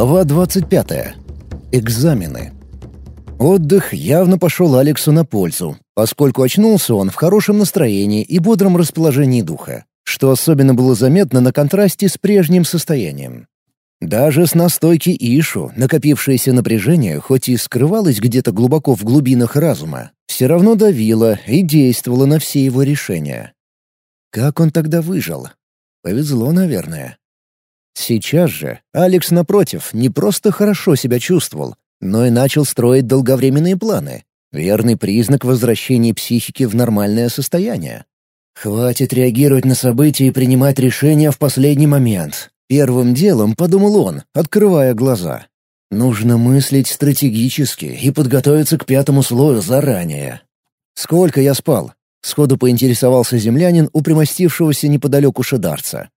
Глава 25. Экзамены. Отдых явно пошел Алексу на пользу, поскольку очнулся он в хорошем настроении и бодром расположении духа, что особенно было заметно на контрасте с прежним состоянием. Даже с настойки Ишу накопившееся напряжение, хоть и скрывалось где-то глубоко в глубинах разума, все равно давило и действовало на все его решения. Как он тогда выжил? Повезло, наверное. Сейчас же Алекс, напротив, не просто хорошо себя чувствовал, но и начал строить долговременные планы. Верный признак возвращения психики в нормальное состояние. «Хватит реагировать на события и принимать решения в последний момент», — первым делом подумал он, открывая глаза. «Нужно мыслить стратегически и подготовиться к пятому слою заранее». «Сколько я спал?» — сходу поинтересовался землянин у примостившегося неподалеку шедарца.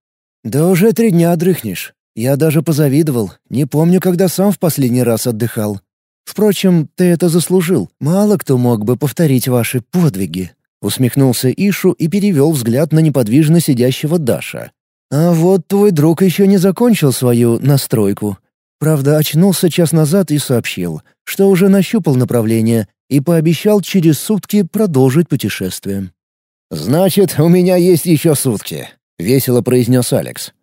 «Да уже три дня дрыхнешь. Я даже позавидовал. Не помню, когда сам в последний раз отдыхал. Впрочем, ты это заслужил. Мало кто мог бы повторить ваши подвиги». Усмехнулся Ишу и перевел взгляд на неподвижно сидящего Даша. «А вот твой друг еще не закончил свою настройку. Правда, очнулся час назад и сообщил, что уже нащупал направление и пообещал через сутки продолжить путешествие». «Значит, у меня есть еще сутки», — весело произнес Алекс.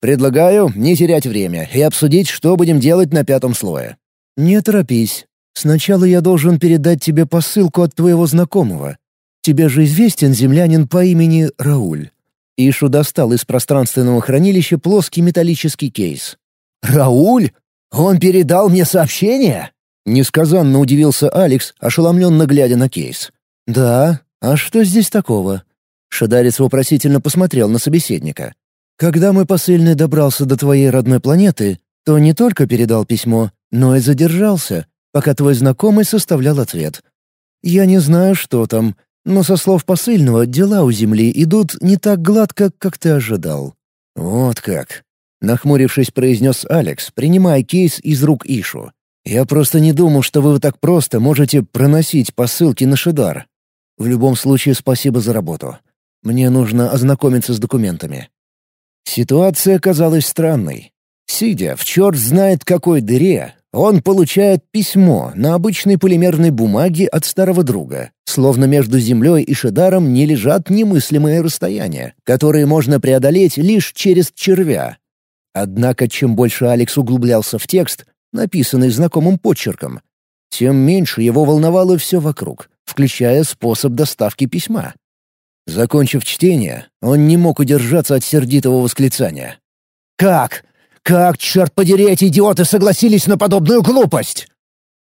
«Предлагаю не терять время и обсудить, что будем делать на пятом слое». «Не торопись. Сначала я должен передать тебе посылку от твоего знакомого. Тебе же известен землянин по имени Рауль». Ишу достал из пространственного хранилища плоский металлический кейс. «Рауль? Он передал мне сообщение?» Несказанно удивился Алекс, ошеломленно глядя на кейс. «Да? А что здесь такого?» Шадарец вопросительно посмотрел на собеседника. «Когда мой посыльный добрался до твоей родной планеты, то не только передал письмо, но и задержался, пока твой знакомый составлял ответ. Я не знаю, что там, но со слов посыльного дела у Земли идут не так гладко, как ты ожидал». «Вот как», — нахмурившись, произнес Алекс, принимая кейс из рук Ишу. «Я просто не думал, что вы так просто можете проносить посылки на Шидар. В любом случае, спасибо за работу. Мне нужно ознакомиться с документами». Ситуация казалась странной. Сидя в черт знает какой дыре, он получает письмо на обычной полимерной бумаге от старого друга, словно между Землей и Шедаром не лежат немыслимые расстояния, которые можно преодолеть лишь через червя. Однако чем больше Алекс углублялся в текст, написанный знакомым почерком, тем меньше его волновало все вокруг, включая способ доставки письма. Закончив чтение, он не мог удержаться от сердитого восклицания. «Как? Как, черт подери, эти идиоты согласились на подобную глупость?»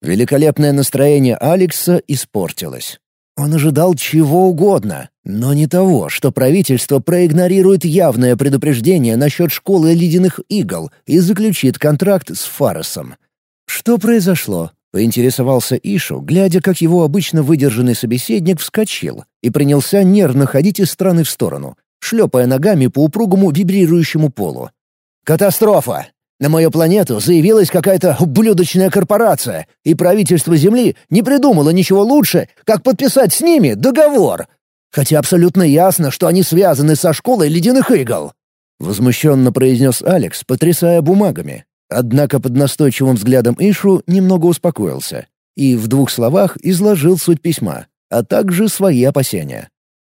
Великолепное настроение Алекса испортилось. Он ожидал чего угодно, но не того, что правительство проигнорирует явное предупреждение насчет школы ледяных игл и заключит контракт с Фаросом. Что произошло? Поинтересовался Ишу, глядя, как его обычно выдержанный собеседник вскочил и принялся нервно ходить из стороны в сторону, шлепая ногами по упругому вибрирующему полу. «Катастрофа! На мою планету заявилась какая-то ублюдочная корпорация, и правительство Земли не придумало ничего лучше, как подписать с ними договор. Хотя абсолютно ясно, что они связаны со школой ледяных игл». Возмущенно произнес Алекс, потрясая бумагами, Однако под настойчивым взглядом Ишу немного успокоился и в двух словах изложил суть письма, а также свои опасения.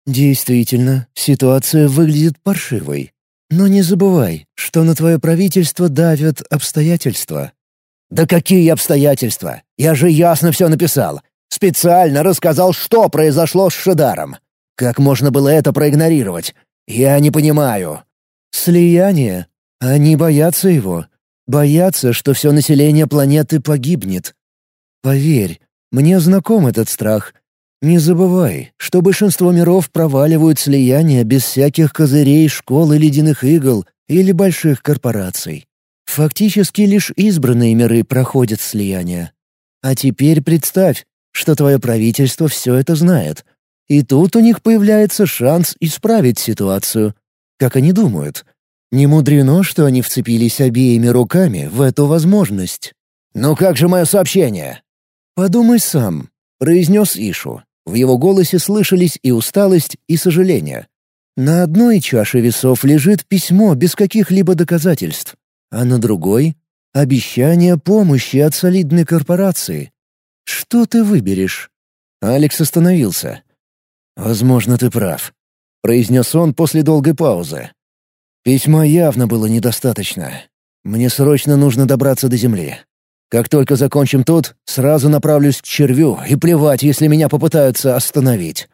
«Действительно, ситуация выглядит паршивой. Но не забывай, что на твое правительство давят обстоятельства». «Да какие обстоятельства? Я же ясно все написал. Специально рассказал, что произошло с Шидаром. Как можно было это проигнорировать? Я не понимаю». «Слияние. Они боятся его. Боятся, что все население планеты погибнет. Поверь, мне знаком этот страх. Не забывай, что большинство миров проваливают слияние без всяких козырей школы ледяных игл или больших корпораций. Фактически лишь избранные миры проходят слияние. А теперь представь, что твое правительство все это знает. И тут у них появляется шанс исправить ситуацию. Как они думают, не мудрено, что они вцепились обеими руками в эту возможность. «Ну как же мое сообщение?» «Подумай сам», — произнес Ишу. В его голосе слышались и усталость, и сожаление. На одной чаше весов лежит письмо без каких-либо доказательств, а на другой Обещание помощи от солидной корпорации. Что ты выберешь?» Алекс остановился. «Возможно, ты прав», — произнес он после долгой паузы. «Письма явно было недостаточно. Мне срочно нужно добраться до земли. Как только закончим тут, сразу направлюсь к червю, и плевать, если меня попытаются остановить.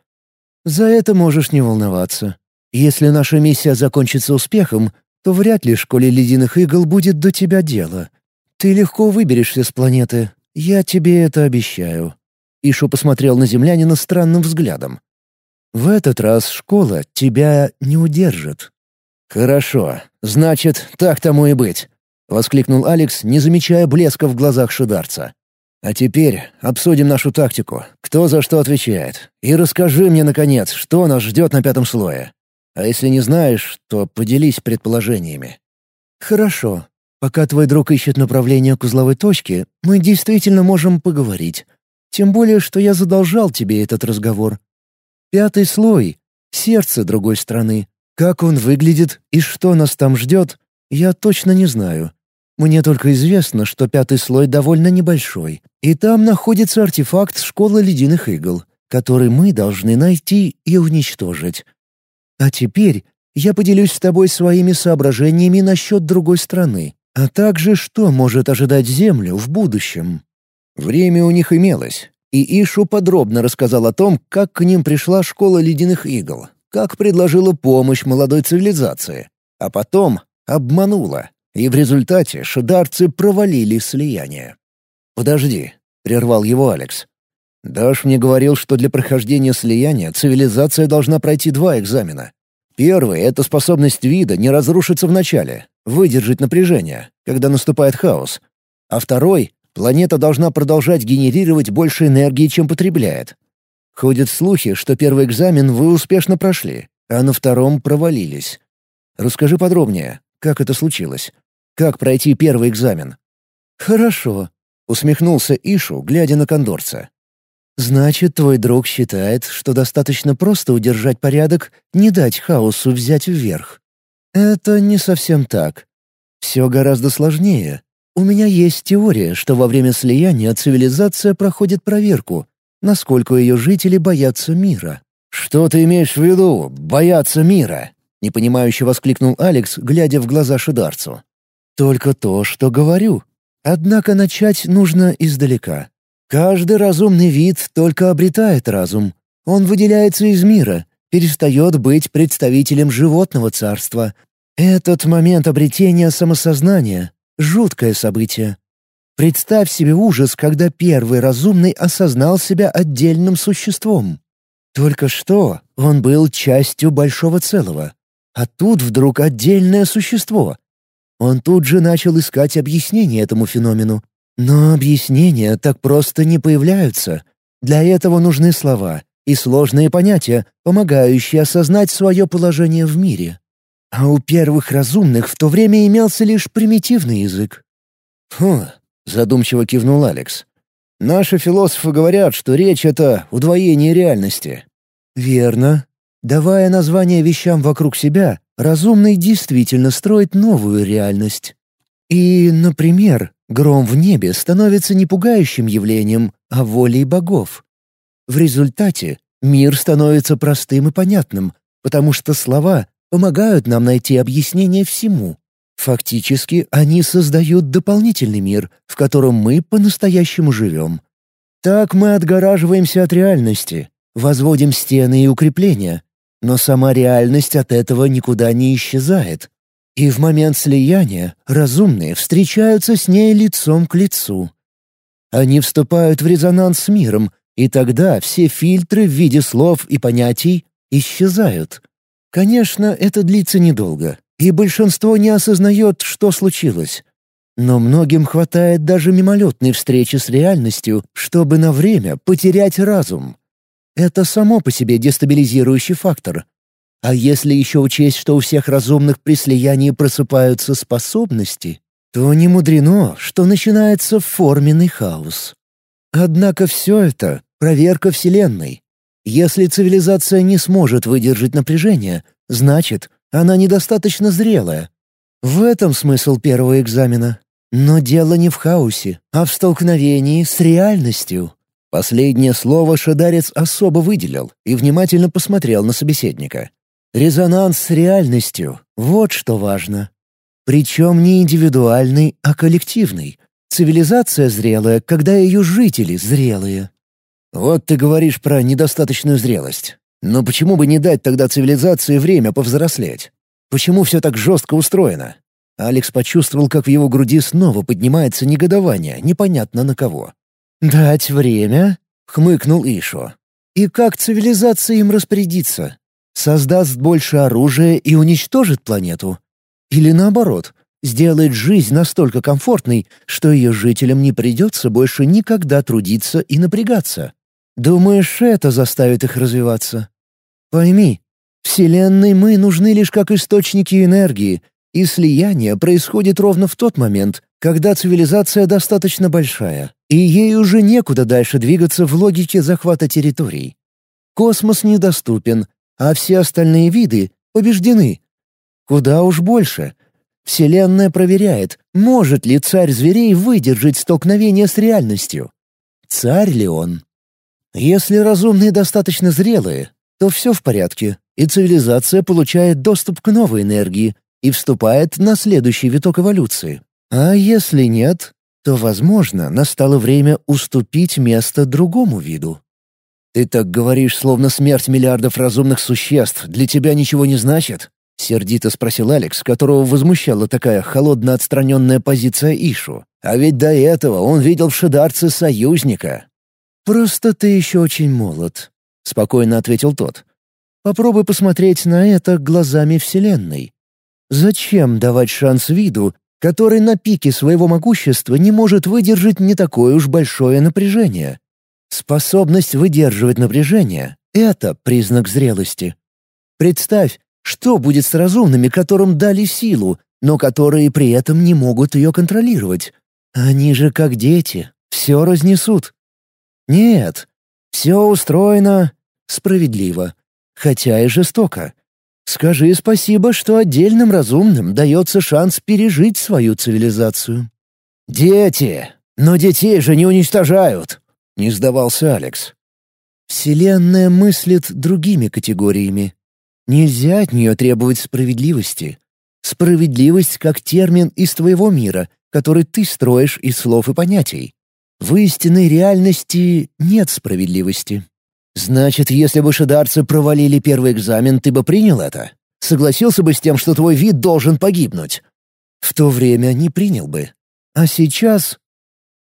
За это можешь не волноваться. Если наша миссия закончится успехом, то вряд ли школе ледяных игл будет до тебя дело. Ты легко выберешься с планеты. Я тебе это обещаю». Ишу посмотрел на землянина странным взглядом. «В этот раз школа тебя не удержит». «Хорошо. Значит, так тому и быть. — воскликнул Алекс, не замечая блеска в глазах шидарца. «А теперь обсудим нашу тактику, кто за что отвечает. И расскажи мне, наконец, что нас ждет на пятом слое. А если не знаешь, то поделись предположениями». «Хорошо. Пока твой друг ищет направление к узловой точке, мы действительно можем поговорить. Тем более, что я задолжал тебе этот разговор. Пятый слой — сердце другой страны. Как он выглядит и что нас там ждет, я точно не знаю. Мне только известно, что пятый слой довольно небольшой, и там находится артефакт Школы Ледяных Игл, который мы должны найти и уничтожить. А теперь я поделюсь с тобой своими соображениями насчет другой страны, а также что может ожидать Землю в будущем. Время у них имелось, и Ишу подробно рассказал о том, как к ним пришла Школа Ледяных Игл, как предложила помощь молодой цивилизации, а потом обманула, и в результате шидарцы провалили слияние. «Подожди», — прервал его Алекс. «Даш мне говорил, что для прохождения слияния цивилизация должна пройти два экзамена. Первый — это способность вида не разрушиться в начале, выдержать напряжение, когда наступает хаос. А второй — планета должна продолжать генерировать больше энергии, чем потребляет. Ходят слухи, что первый экзамен вы успешно прошли, а на втором провалились. Расскажи подробнее, как это случилось. Как пройти первый экзамен?» «Хорошо», — усмехнулся Ишу, глядя на кондорца. «Значит, твой друг считает, что достаточно просто удержать порядок, не дать хаосу взять вверх. Это не совсем так. Все гораздо сложнее. У меня есть теория, что во время слияния цивилизация проходит проверку, насколько ее жители боятся мира». «Что ты имеешь в виду, боятся мира?» — непонимающе воскликнул Алекс, глядя в глаза Шидарцу. Только то, что говорю. Однако начать нужно издалека. Каждый разумный вид только обретает разум. Он выделяется из мира, перестает быть представителем животного царства. Этот момент обретения самосознания — жуткое событие. Представь себе ужас, когда первый разумный осознал себя отдельным существом. Только что он был частью большого целого. А тут вдруг отдельное существо, он тут же начал искать объяснение этому феномену. Но объяснения так просто не появляются. Для этого нужны слова и сложные понятия, помогающие осознать свое положение в мире. А у первых разумных в то время имелся лишь примитивный язык. «Фу», — задумчиво кивнул Алекс. «Наши философы говорят, что речь — это удвоение реальности». «Верно. Давая название вещам вокруг себя, разумный действительно строит новую реальность. И, например, гром в небе становится не пугающим явлением, а волей богов. В результате мир становится простым и понятным, потому что слова помогают нам найти объяснение всему. Фактически, они создают дополнительный мир, в котором мы по-настоящему живем. Так мы отгораживаемся от реальности, возводим стены и укрепления, но сама реальность от этого никуда не исчезает. И в момент слияния разумные встречаются с ней лицом к лицу. Они вступают в резонанс с миром, и тогда все фильтры в виде слов и понятий исчезают. Конечно, это длится недолго, и большинство не осознает, что случилось. Но многим хватает даже мимолетной встречи с реальностью, чтобы на время потерять разум. Это само по себе дестабилизирующий фактор. А если еще учесть, что у всех разумных при слиянии просыпаются способности, то не мудрено, что начинается форменный хаос. Однако все это — проверка Вселенной. Если цивилизация не сможет выдержать напряжение, значит, она недостаточно зрелая. В этом смысл первого экзамена. Но дело не в хаосе, а в столкновении с реальностью. Последнее слово шадарец особо выделил и внимательно посмотрел на собеседника. Резонанс с реальностью — вот что важно. Причем не индивидуальный, а коллективный. Цивилизация зрелая, когда ее жители зрелые. Вот ты говоришь про недостаточную зрелость. Но почему бы не дать тогда цивилизации время повзрослеть? Почему все так жестко устроено? Алекс почувствовал, как в его груди снова поднимается негодование, непонятно на кого. «Дать время?» — хмыкнул Ишо. «И как цивилизация им распорядится? Создаст больше оружия и уничтожит планету? Или наоборот, сделает жизнь настолько комфортной, что ее жителям не придется больше никогда трудиться и напрягаться? Думаешь, это заставит их развиваться? Пойми, Вселенной мы нужны лишь как источники энергии, и слияние происходит ровно в тот момент, когда цивилизация достаточно большая, и ей уже некуда дальше двигаться в логике захвата территорий. Космос недоступен, а все остальные виды побеждены. Куда уж больше. Вселенная проверяет, может ли царь зверей выдержать столкновение с реальностью. Царь ли он? Если разумные достаточно зрелые, то все в порядке, и цивилизация получает доступ к новой энергии и вступает на следующий виток эволюции. А если нет, то, возможно, настало время уступить место другому виду. «Ты так говоришь, словно смерть миллиардов разумных существ для тебя ничего не значит?» — сердито спросил Алекс, которого возмущала такая холодно-отстраненная позиция Ишу. А ведь до этого он видел в Шидарце союзника. «Просто ты еще очень молод», — спокойно ответил тот. «Попробуй посмотреть на это глазами Вселенной. Зачем давать шанс виду, который на пике своего могущества не может выдержать не такое уж большое напряжение. Способность выдерживать напряжение — это признак зрелости. Представь, что будет с разумными, которым дали силу, но которые при этом не могут ее контролировать. Они же как дети, все разнесут. Нет, все устроено справедливо, хотя и жестоко. Скажи спасибо, что отдельным разумным дается шанс пережить свою цивилизацию». «Дети! Но детей же не уничтожают!» — не сдавался Алекс. «Вселенная мыслит другими категориями. Нельзя от нее требовать справедливости. Справедливость как термин из твоего мира, который ты строишь из слов и понятий. В истинной реальности нет справедливости. «Значит, если бы шидарцы провалили первый экзамен, ты бы принял это? Согласился бы с тем, что твой вид должен погибнуть?» «В то время не принял бы. А сейчас...»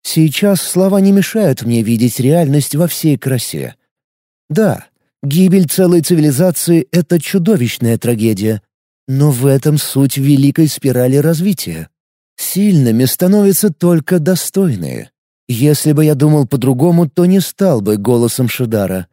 «Сейчас слова не мешают мне видеть реальность во всей красе. Да, гибель целой цивилизации — это чудовищная трагедия, но в этом суть великой спирали развития. Сильными становятся только достойные. Если бы я думал по-другому, то не стал бы голосом Шидара.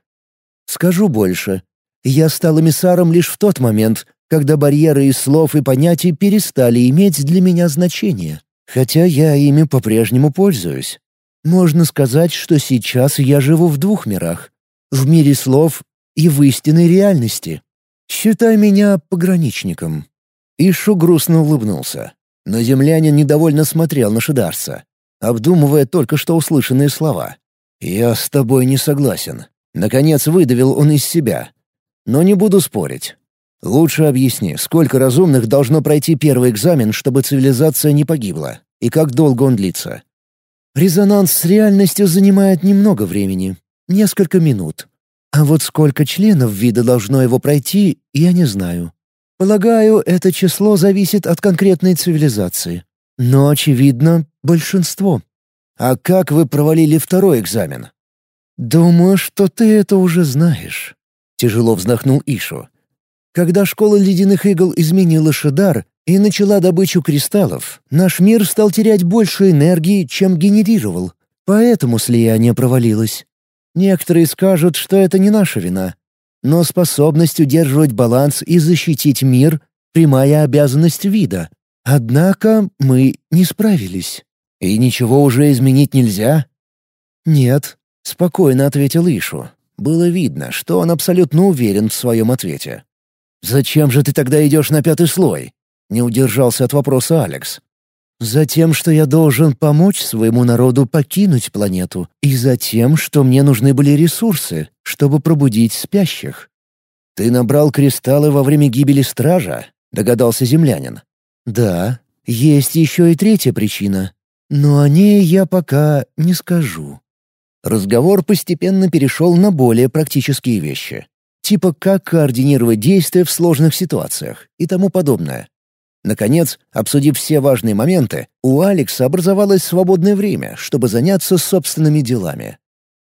Скажу больше. Я стал эмиссаром лишь в тот момент, когда барьеры из слов и понятий перестали иметь для меня значение, хотя я ими по-прежнему пользуюсь. Можно сказать, что сейчас я живу в двух мирах — в мире слов и в истинной реальности. Считай меня пограничником». Ишу грустно улыбнулся. Но землянин недовольно смотрел на Шидарса, обдумывая только что услышанные слова. «Я с тобой не согласен. Наконец выдавил он из себя. Но не буду спорить. Лучше объясни, сколько разумных должно пройти первый экзамен, чтобы цивилизация не погибла, и как долго он длится. Резонанс с реальностью занимает немного времени, несколько минут. А вот сколько членов вида должно его пройти, я не знаю. Полагаю, это число зависит от конкретной цивилизации. Но, очевидно, большинство. А как вы провалили второй экзамен? «Думаю, что ты это уже знаешь», — тяжело вздохнул Ишу. «Когда школа ледяных игл изменила Шидар и начала добычу кристаллов, наш мир стал терять больше энергии, чем генерировал, поэтому слияние провалилось. Некоторые скажут, что это не наша вина, но способность удерживать баланс и защитить мир — прямая обязанность вида. Однако мы не справились. И ничего уже изменить нельзя? Нет, — спокойно ответил Ишу. Было видно, что он абсолютно уверен в своем ответе. «Зачем же ты тогда идешь на пятый слой?» — не удержался от вопроса Алекс. Затем, что я должен помочь своему народу покинуть планету, и затем, что мне нужны были ресурсы, чтобы пробудить спящих. «Ты набрал кристаллы во время гибели стража?» — догадался землянин. «Да, есть еще и третья причина, но о ней я пока не скажу». Разговор постепенно перешел на более практические вещи, типа как координировать действия в сложных ситуациях и тому подобное. Наконец, обсудив все важные моменты, у Алекса образовалось свободное время, чтобы заняться собственными делами.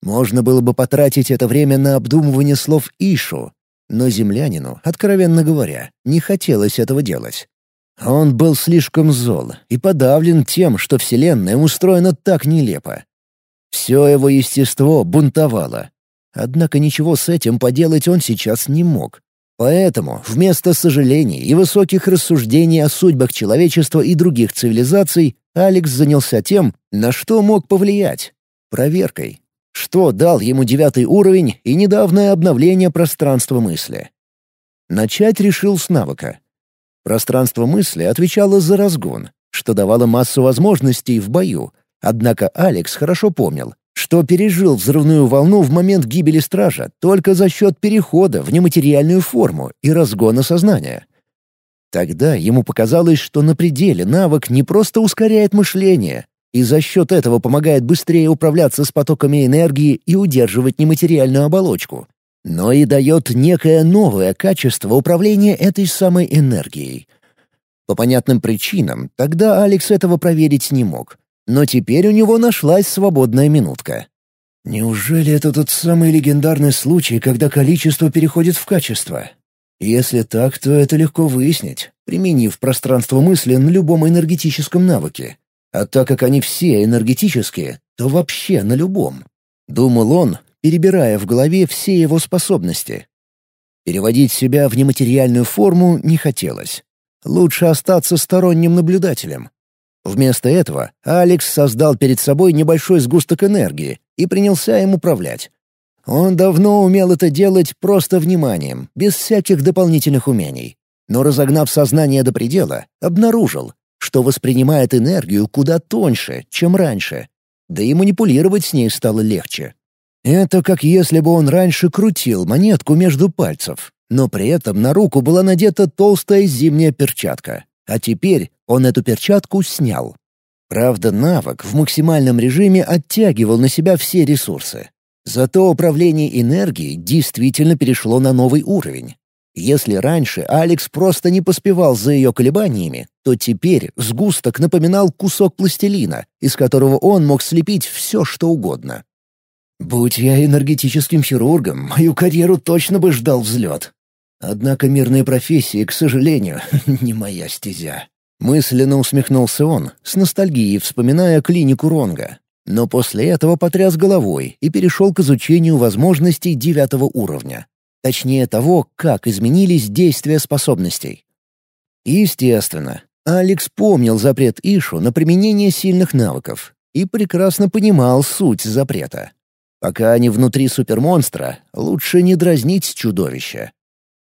Можно было бы потратить это время на обдумывание слов Ишу, но землянину, откровенно говоря, не хотелось этого делать. Он был слишком зол и подавлен тем, что Вселенная устроена так нелепо. Все его естество бунтовало. Однако ничего с этим поделать он сейчас не мог. Поэтому вместо сожалений и высоких рассуждений о судьбах человечества и других цивилизаций Алекс занялся тем, на что мог повлиять — проверкой. Что дал ему девятый уровень и недавнее обновление пространства мысли. Начать решил с навыка. Пространство мысли отвечало за разгон, что давало массу возможностей в бою, однако Алекс хорошо помнил, что пережил взрывную волну в момент гибели стража только за счет перехода в нематериальную форму и разгона сознания. Тогда ему показалось, что на пределе навык не просто ускоряет мышление и за счет этого помогает быстрее управляться с потоками энергии и удерживать нематериальную оболочку, но и дает некое новое качество управления этой самой энергией. По понятным причинам тогда Алекс этого проверить не мог — но теперь у него нашлась свободная минутка. Неужели это тот самый легендарный случай, когда количество переходит в качество? Если так, то это легко выяснить, применив пространство мысли на любом энергетическом навыке. А так как они все энергетические, то вообще на любом. Думал он, перебирая в голове все его способности. Переводить себя в нематериальную форму не хотелось. Лучше остаться сторонним наблюдателем, Вместо этого Алекс создал перед собой небольшой сгусток энергии и принялся им управлять. Он давно умел это делать просто вниманием, без всяких дополнительных умений. Но разогнав сознание до предела, обнаружил, что воспринимает энергию куда тоньше, чем раньше. Да и манипулировать с ней стало легче. Это как если бы он раньше крутил монетку между пальцев, но при этом на руку была надета толстая зимняя перчатка. А теперь он эту перчатку снял. Правда, навык в максимальном режиме оттягивал на себя все ресурсы. Зато управление энергией действительно перешло на новый уровень. Если раньше Алекс просто не поспевал за ее колебаниями, то теперь сгусток напоминал кусок пластилина, из которого он мог слепить все, что угодно. Будь я энергетическим хирургом, мою карьеру точно бы ждал взлет. Однако мирные профессии, к сожалению, не моя стезя. Мысленно усмехнулся он, с ностальгией вспоминая клинику Ронга. Но после этого потряс головой и перешел к изучению возможностей девятого уровня. Точнее того, как изменились действия способностей. Естественно, Алекс помнил запрет Ишу на применение сильных навыков и прекрасно понимал суть запрета. Пока они внутри супермонстра, лучше не дразнить чудовище.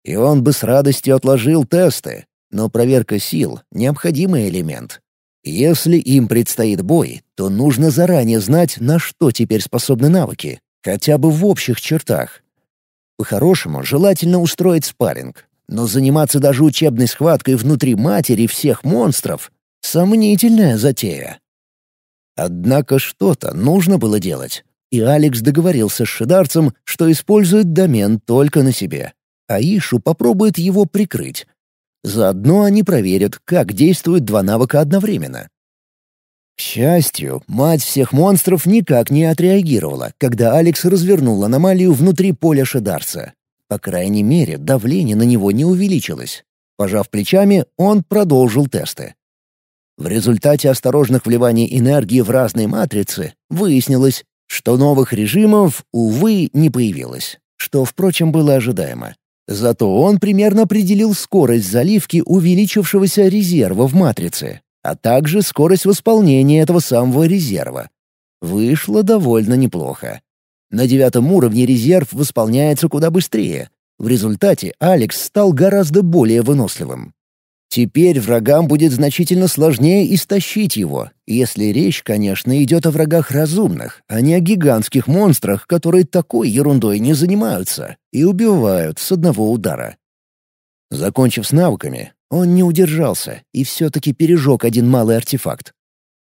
И он бы с радостью отложил тесты, но проверка сил — необходимый элемент. Если им предстоит бой, то нужно заранее знать, на что теперь способны навыки, хотя бы в общих чертах. По-хорошему, желательно устроить спарринг, но заниматься даже учебной схваткой внутри матери всех монстров — сомнительная затея. Однако что-то нужно было делать, и Алекс договорился с шидарцем, что использует домен только на себе. а Ишу попробует его прикрыть, Заодно они проверят, как действуют два навыка одновременно. К счастью, мать всех монстров никак не отреагировала, когда Алекс развернул аномалию внутри поля Шедарца. По крайней мере, давление на него не увеличилось. Пожав плечами, он продолжил тесты. В результате осторожных вливаний энергии в разные матрицы выяснилось, что новых режимов, увы, не появилось, что, впрочем, было ожидаемо. Зато он примерно определил скорость заливки увеличившегося резерва в матрице, а также скорость восполнения этого самого резерва. Вышло довольно неплохо. На девятом уровне резерв восполняется куда быстрее. В результате Алекс стал гораздо более выносливым. Теперь врагам будет значительно сложнее истощить его, если речь, конечно, идет о врагах разумных, а не о гигантских монстрах, которые такой ерундой не занимаются и убивают с одного удара. Закончив с навыками, он не удержался и все-таки пережег один малый артефакт.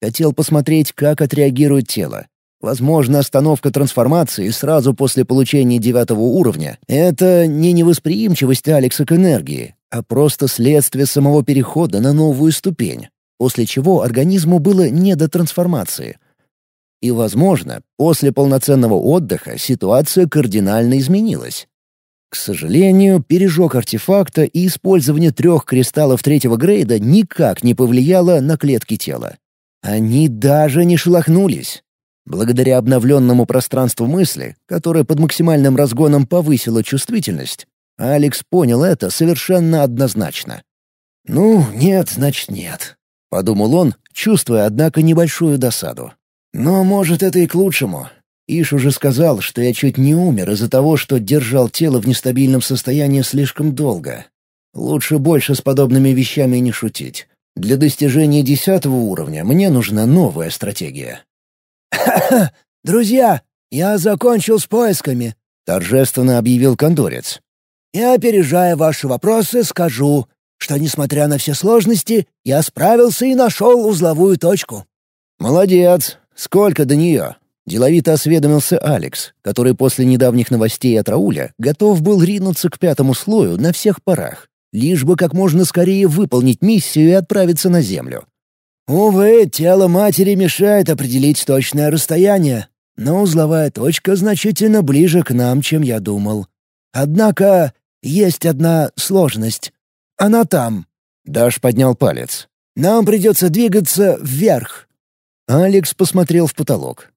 Хотел посмотреть, как отреагирует тело. Возможно, остановка трансформации сразу после получения девятого уровня — это не невосприимчивость Алекса к энергии, а просто следствие самого перехода на новую ступень, после чего организму было не до трансформации. И, возможно, после полноценного отдыха ситуация кардинально изменилась. К сожалению, пережог артефакта и использование трех кристаллов третьего грейда никак не повлияло на клетки тела. Они даже не шелохнулись. Благодаря обновленному пространству мысли, которое под максимальным разгоном повысило чувствительность, Алекс понял это совершенно однозначно. «Ну, нет, значит, нет», — подумал он, чувствуя, однако, небольшую досаду. «Но, может, это и к лучшему. Иш уже сказал, что я чуть не умер из-за того, что держал тело в нестабильном состоянии слишком долго. Лучше больше с подобными вещами не шутить. Для достижения десятого уровня мне нужна новая стратегия. «Ха-ха! Друзья, я закончил с поисками», — торжественно объявил кондорец. «И опережая ваши вопросы, скажу, что, несмотря на все сложности, я справился и нашел узловую точку». «Молодец! Сколько до нее?» — деловито осведомился Алекс, который после недавних новостей от Рауля готов был ринуться к пятому слою на всех парах, лишь бы как можно скорее выполнить миссию и отправиться на Землю. Увы, тело матери мешает определить точное расстояние, но узловая точка значительно ближе к нам, чем я думал. Однако есть одна сложность. Она там. Даш поднял палец. Нам придется двигаться вверх. Алекс посмотрел в потолок.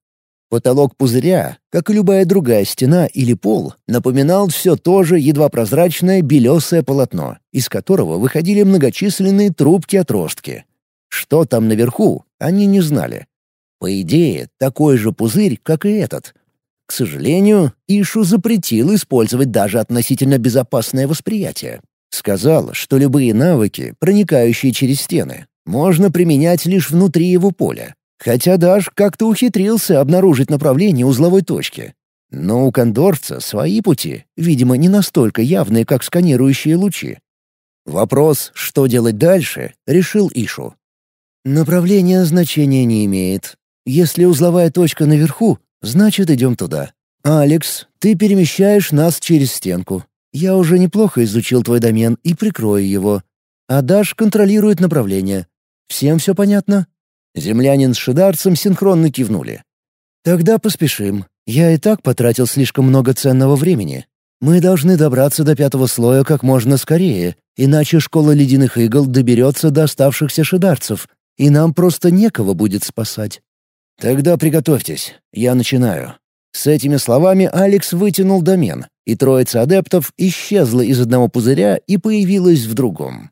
Потолок пузыря, как и любая другая стена или пол, напоминал все то же едва прозрачное белесое полотно, из которого выходили многочисленные трубки-отростки. Что там наверху, они не знали. По идее, такой же пузырь, как и этот. К сожалению, Ишу запретил использовать даже относительно безопасное восприятие. Сказал, что любые навыки, проникающие через стены, можно применять лишь внутри его поля. Хотя Даш как-то ухитрился обнаружить направление узловой точки. Но у кондорца свои пути, видимо, не настолько явные, как сканирующие лучи. Вопрос, что делать дальше, решил Ишу. Направление значения не имеет. Если узловая точка наверху, значит идем туда. Алекс, ты перемещаешь нас через стенку. Я уже неплохо изучил твой домен и прикрою его. А Даш контролирует направление. Всем все понятно?» Землянин с шидарцем синхронно кивнули. «Тогда поспешим. Я и так потратил слишком много ценного времени. Мы должны добраться до пятого слоя как можно скорее, иначе школа ледяных игл доберется до оставшихся шидарцев, и нам просто некого будет спасать. Тогда приготовьтесь, я начинаю. С этими словами Алекс вытянул домен, и троица адептов исчезла из одного пузыря и появилась в другом.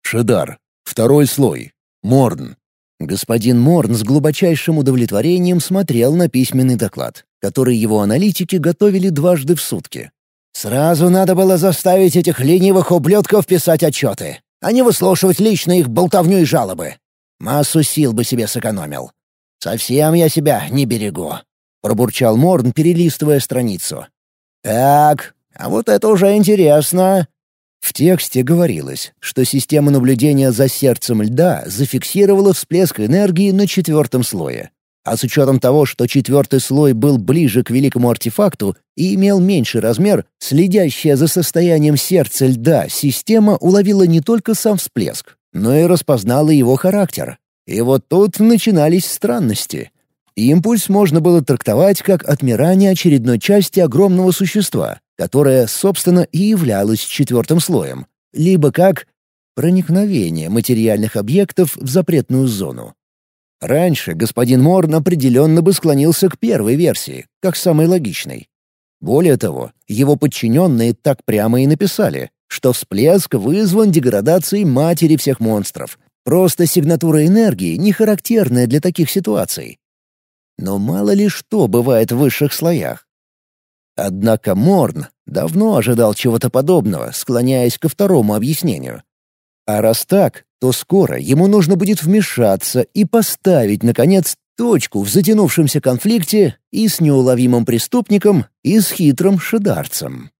Шедар. Второй слой. Морн. Господин Морн с глубочайшим удовлетворением смотрел на письменный доклад, который его аналитики готовили дважды в сутки. «Сразу надо было заставить этих ленивых ублюдков писать отчеты а не выслушивать лично их болтовню и жалобы. Массу сил бы себе сэкономил. Совсем я себя не берегу», — пробурчал Морн, перелистывая страницу. «Так, а вот это уже интересно». В тексте говорилось, что система наблюдения за сердцем льда зафиксировала всплеск энергии на четвертом слое. А с учетом того, что четвертый слой был ближе к великому артефакту и имел меньший размер, следящая за состоянием сердца льда система уловила не только сам всплеск, но и распознала его характер. И вот тут начинались странности. Импульс можно было трактовать как отмирание очередной части огромного существа, которое, собственно, и являлось четвертым слоем, либо как проникновение материальных объектов в запретную зону. Раньше господин Морн определенно бы склонился к первой версии, как самой логичной. Более того, его подчиненные так прямо и написали, что всплеск вызван деградацией матери всех монстров. Просто сигнатура энергии не характерная для таких ситуаций. Но мало ли что бывает в высших слоях. Однако Морн давно ожидал чего-то подобного, склоняясь ко второму объяснению. А раз так, то скоро ему нужно будет вмешаться и поставить, наконец, точку в затянувшемся конфликте и с неуловимым преступником, и с хитрым шидарцем.